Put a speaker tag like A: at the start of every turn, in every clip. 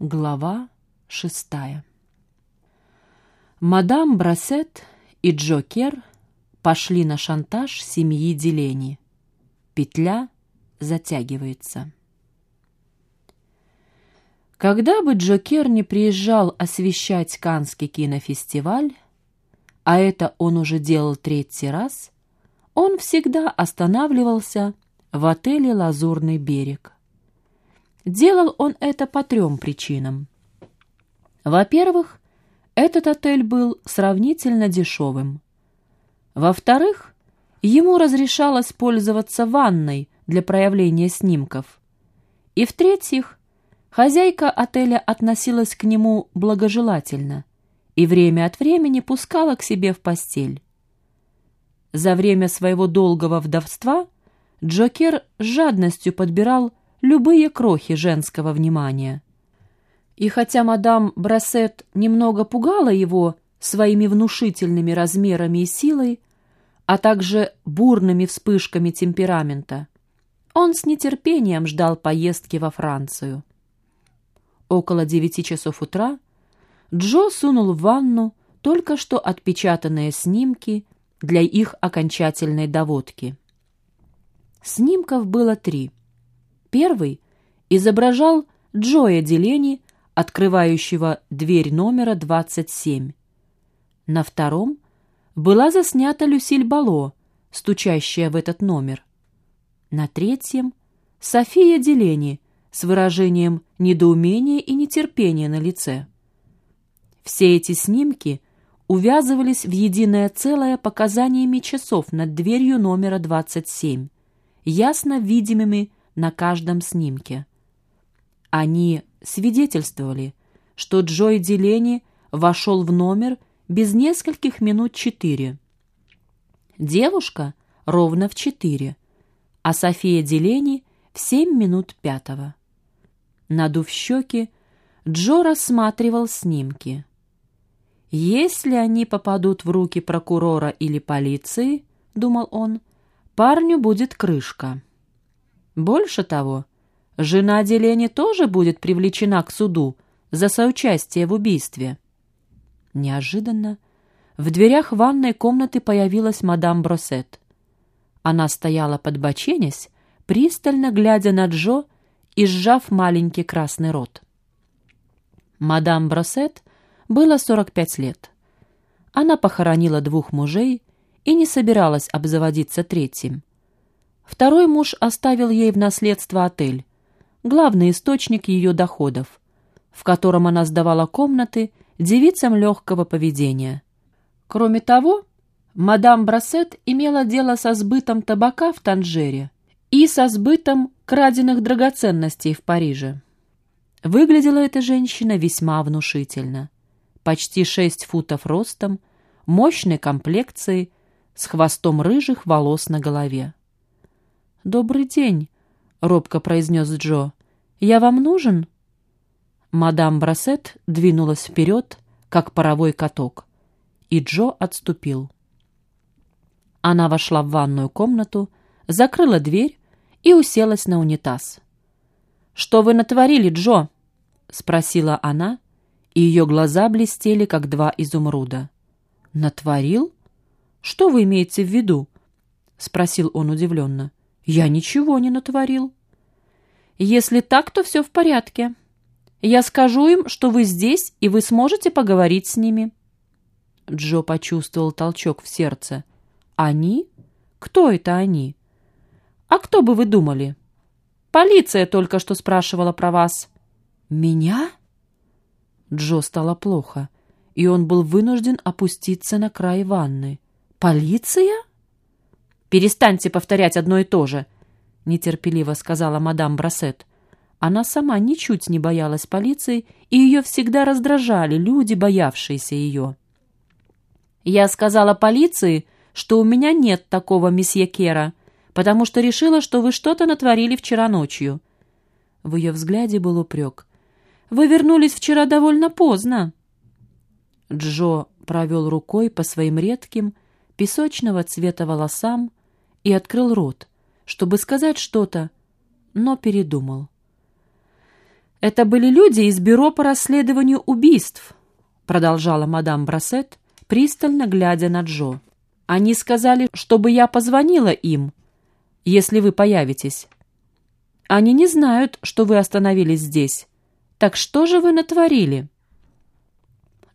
A: Глава шестая Мадам Брасет и Джо Кер пошли на шантаж семьи Делени. Петля затягивается. Когда бы Джо Кер не приезжал освещать Канский кинофестиваль, а это он уже делал третий раз, он всегда останавливался в отеле «Лазурный берег». Делал он это по трем причинам. Во-первых, этот отель был сравнительно дешевым. Во-вторых, ему разрешалось пользоваться ванной для проявления снимков. И в-третьих, хозяйка отеля относилась к нему благожелательно и время от времени пускала к себе в постель. За время своего долгого вдовства Джокер с жадностью подбирал любые крохи женского внимания. И хотя мадам Брассет немного пугала его своими внушительными размерами и силой, а также бурными вспышками темперамента, он с нетерпением ждал поездки во Францию. Около девяти часов утра Джо сунул в ванну только что отпечатанные снимки для их окончательной доводки. Снимков было три. Первый изображал Джоя Делени, открывающего дверь номера 27. На втором была заснята Люсиль Бало, стучащая в этот номер. На третьем — София Делени с выражением недоумения и нетерпения на лице. Все эти снимки увязывались в единое целое показаниями часов над дверью номера 27, ясно видимыми на каждом снимке. Они свидетельствовали, что Джой Делени вошел в номер без нескольких минут четыре. Девушка ровно в четыре, а София Делени в семь минут пятого. Надув щеки, Джо рассматривал снимки. «Если они попадут в руки прокурора или полиции, — думал он, — парню будет крышка». Больше того, жена Делени тоже будет привлечена к суду за соучастие в убийстве. Неожиданно в дверях ванной комнаты появилась мадам Бросет. Она стояла подбоченясь, пристально глядя на Джо и сжав маленький красный рот. Мадам Бросет было 45 лет. Она похоронила двух мужей и не собиралась обзаводиться третьим. Второй муж оставил ей в наследство отель, главный источник ее доходов, в котором она сдавала комнаты девицам легкого поведения. Кроме того, мадам Брассет имела дело со сбытом табака в Танжере и со сбытом краденных драгоценностей в Париже. Выглядела эта женщина весьма внушительно. Почти шесть футов ростом, мощной комплекцией, с хвостом рыжих волос на голове. «Добрый день», — робко произнес Джо. «Я вам нужен?» Мадам Брасет двинулась вперед, как паровой каток, и Джо отступил. Она вошла в ванную комнату, закрыла дверь и уселась на унитаз. «Что вы натворили, Джо?» — спросила она, и ее глаза блестели, как два изумруда. «Натворил? Что вы имеете в виду?» — спросил он удивленно. Я ничего не натворил. Если так, то все в порядке. Я скажу им, что вы здесь, и вы сможете поговорить с ними. Джо почувствовал толчок в сердце. Они? Кто это они? А кто бы вы думали? Полиция только что спрашивала про вас. Меня? Джо стало плохо, и он был вынужден опуститься на край ванны. Полиция? «Перестаньте повторять одно и то же», — нетерпеливо сказала мадам Брасет. Она сама ничуть не боялась полиции, и ее всегда раздражали люди, боявшиеся ее. «Я сказала полиции, что у меня нет такого месье Кера, потому что решила, что вы что-то натворили вчера ночью». В ее взгляде был упрек. «Вы вернулись вчера довольно поздно». Джо провел рукой по своим редким, песочного цвета волосам, и открыл рот, чтобы сказать что-то, но передумал. «Это были люди из бюро по расследованию убийств», продолжала мадам Брассет, пристально глядя на Джо. «Они сказали, чтобы я позвонила им, если вы появитесь. Они не знают, что вы остановились здесь. Так что же вы натворили?»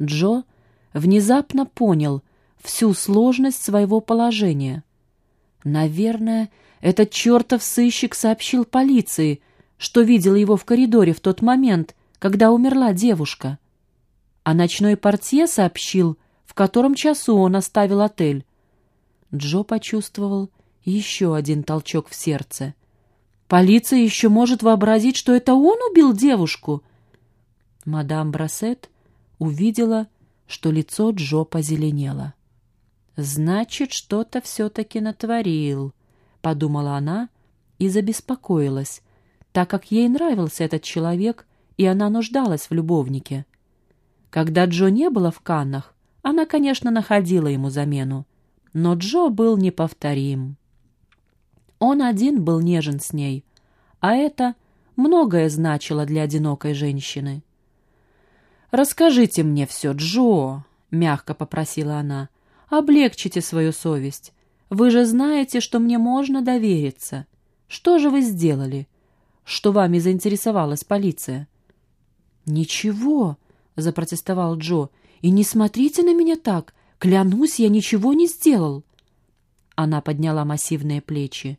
A: Джо внезапно понял всю сложность своего положения. Наверное, этот чертов сыщик сообщил полиции, что видел его в коридоре в тот момент, когда умерла девушка. А ночной портье сообщил, в котором часу он оставил отель. Джо почувствовал еще один толчок в сердце. Полиция еще может вообразить, что это он убил девушку. Мадам Брассет увидела, что лицо Джо позеленело. «Значит, что-то все-таки натворил», — подумала она и забеспокоилась, так как ей нравился этот человек, и она нуждалась в любовнике. Когда Джо не было в Каннах, она, конечно, находила ему замену, но Джо был неповторим. Он один был нежен с ней, а это многое значило для одинокой женщины. «Расскажите мне все, Джо», — мягко попросила она. «Облегчите свою совесть. Вы же знаете, что мне можно довериться. Что же вы сделали? Что вами заинтересовалась полиция?» «Ничего», — запротестовал Джо. «И не смотрите на меня так. Клянусь, я ничего не сделал». Она подняла массивные плечи.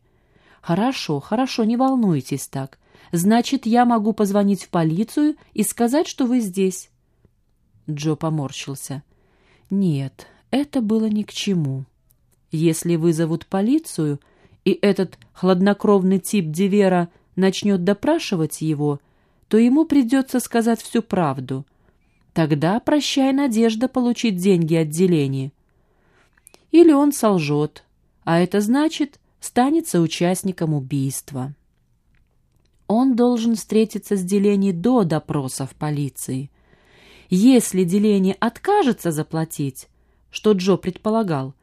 A: «Хорошо, хорошо, не волнуйтесь так. Значит, я могу позвонить в полицию и сказать, что вы здесь. Джо поморщился. «Нет, это было ни к чему. Если вызовут полицию, и этот хладнокровный тип Дивера начнет допрашивать его, то ему придется сказать всю правду. Тогда прощай надежда получить деньги отделения. Или он солжет, а это значит, станет соучастником убийства. Он должен встретиться с Делени до допроса в полиции. Если деление откажется заплатить, что Джо предполагал,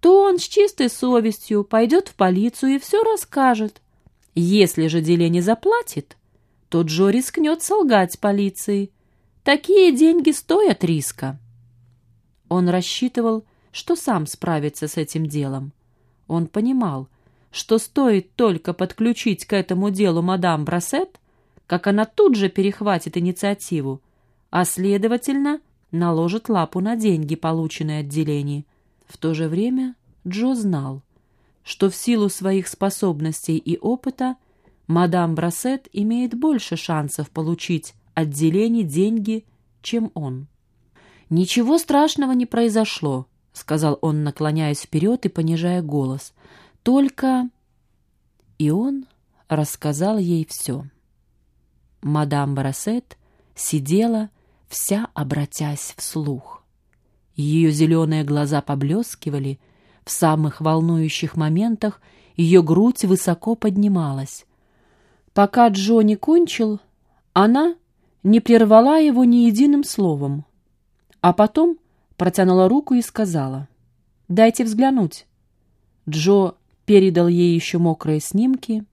A: то он с чистой совестью пойдет в полицию и все расскажет. Если же деление заплатит, то Джо рискнет солгать полиции. Такие деньги стоят риска. Он рассчитывал, что сам справится с этим делом. Он понимал, что стоит только подключить к этому делу мадам Брассет, как она тут же перехватит инициативу, а, следовательно, наложит лапу на деньги, полученные от делений. В то же время Джо знал, что в силу своих способностей и опыта мадам Брассет имеет больше шансов получить от делений деньги, чем он. «Ничего страшного не произошло», — сказал он, наклоняясь вперед и понижая голос. «Только...» И он рассказал ей все. Мадам Брассет сидела, вся обратясь вслух. Ее зеленые глаза поблескивали, в самых волнующих моментах ее грудь высоко поднималась. Пока Джо не кончил, она не прервала его ни единым словом, а потом протянула руку и сказала «Дайте взглянуть». Джо передал ей еще мокрые снимки,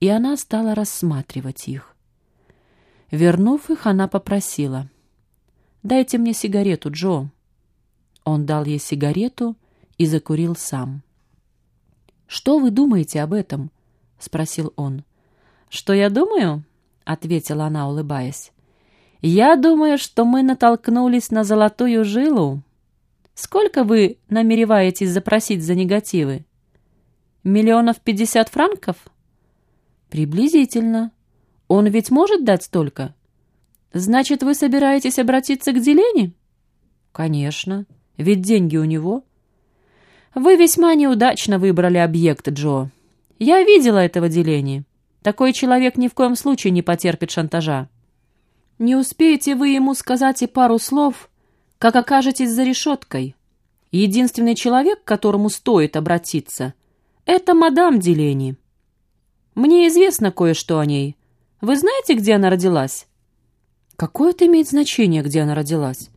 A: и она стала рассматривать их. Вернув их, она попросила — «Дайте мне сигарету, Джо». Он дал ей сигарету и закурил сам. «Что вы думаете об этом?» — спросил он. «Что я думаю?» — ответила она, улыбаясь. «Я думаю, что мы натолкнулись на золотую жилу. Сколько вы намереваетесь запросить за негативы? Миллионов пятьдесят франков?» «Приблизительно. Он ведь может дать столько?» «Значит, вы собираетесь обратиться к Делене?» «Конечно. Ведь деньги у него». «Вы весьма неудачно выбрали объект, Джо. Я видела этого Делени. Такой человек ни в коем случае не потерпит шантажа. Не успеете вы ему сказать и пару слов, как окажетесь за решеткой. Единственный человек, к которому стоит обратиться, это мадам Делени. Мне известно кое-что о ней. Вы знаете, где она родилась?» Какое это имеет значение, где она родилась?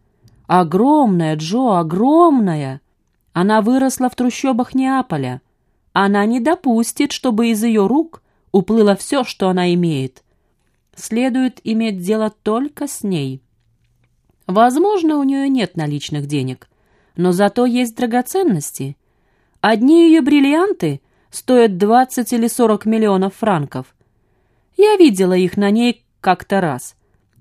A: Огромная, Джо, огромная! Она выросла в трущобах Неаполя. Она не допустит, чтобы из ее рук уплыло все, что она имеет. следует иметь дело только с ней. Возможно, у нее нет наличных денег, но зато есть драгоценности. Одни ее бриллианты стоят 20 или 40 миллионов франков. Я видела их на ней как-то раз.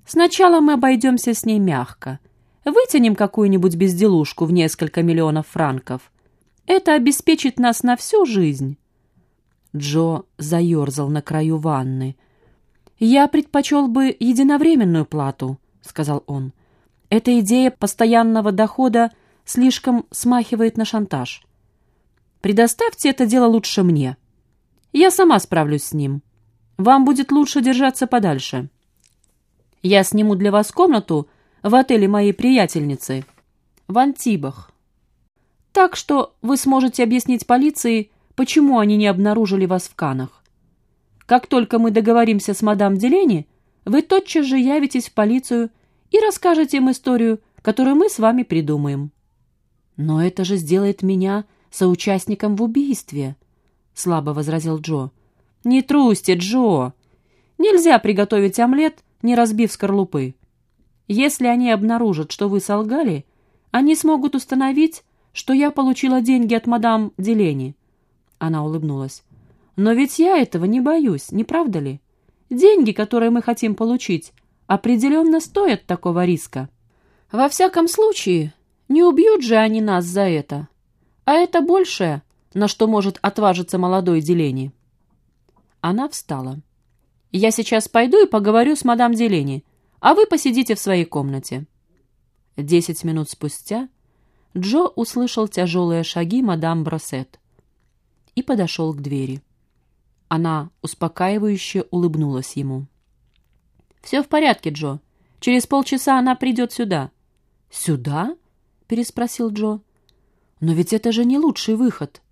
A: Сначала мы обойдемся с ней мягко. Вытянем какую-нибудь безделушку в несколько миллионов франков. Это обеспечит нас на всю жизнь. Джо заерзал на краю ванны. «Я предпочел бы единовременную плату», — сказал он. «Эта идея постоянного дохода слишком смахивает на шантаж. Предоставьте это дело лучше мне. Я сама справлюсь с ним. Вам будет лучше держаться подальше. Я сниму для вас комнату в отеле моей приятельницы в Антибах. Так что вы сможете объяснить полиции, почему они не обнаружили вас в Канах. Как только мы договоримся с мадам Делени, вы тотчас же явитесь в полицию и расскажете им историю, которую мы с вами придумаем. Но это же сделает меня соучастником в убийстве, слабо возразил Джо. Не трусьте, Джо. Нельзя приготовить омлет, не разбив скорлупы. Если они обнаружат, что вы солгали, они смогут установить, что я получила деньги от мадам Делени. Она улыбнулась. «Но ведь я этого не боюсь, не правда ли? Деньги, которые мы хотим получить, определенно стоят такого риска. Во всяком случае, не убьют же они нас за это. А это большее, на что может отважиться молодой Делени». Она встала. «Я сейчас пойду и поговорю с мадам Делени, а вы посидите в своей комнате». Десять минут спустя Джо услышал тяжелые шаги мадам Бросет и подошел к двери. Она успокаивающе улыбнулась ему. «Все в порядке, Джо. Через полчаса она придет сюда». «Сюда?» — переспросил Джо. «Но ведь это же не лучший выход.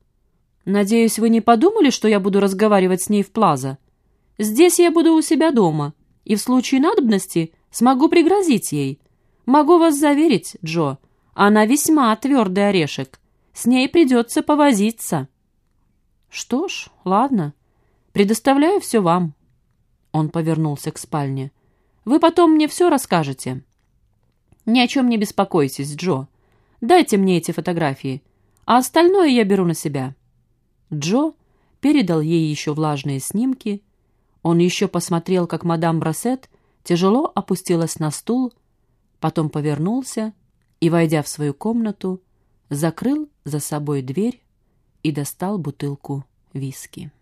A: Надеюсь, вы не подумали, что я буду разговаривать с ней в плаза? Здесь я буду у себя дома, и в случае надобности смогу пригрозить ей. Могу вас заверить, Джо, она весьма твердый орешек. С ней придется повозиться». «Что ж, ладно. Предоставляю все вам». Он повернулся к спальне. «Вы потом мне все расскажете». «Ни о чем не беспокойтесь, Джо. Дайте мне эти фотографии, а остальное я беру на себя». Джо передал ей еще влажные снимки. Он еще посмотрел, как мадам Брасет тяжело опустилась на стул, потом повернулся и, войдя в свою комнату, закрыл за собой дверь и достал бутылку виски.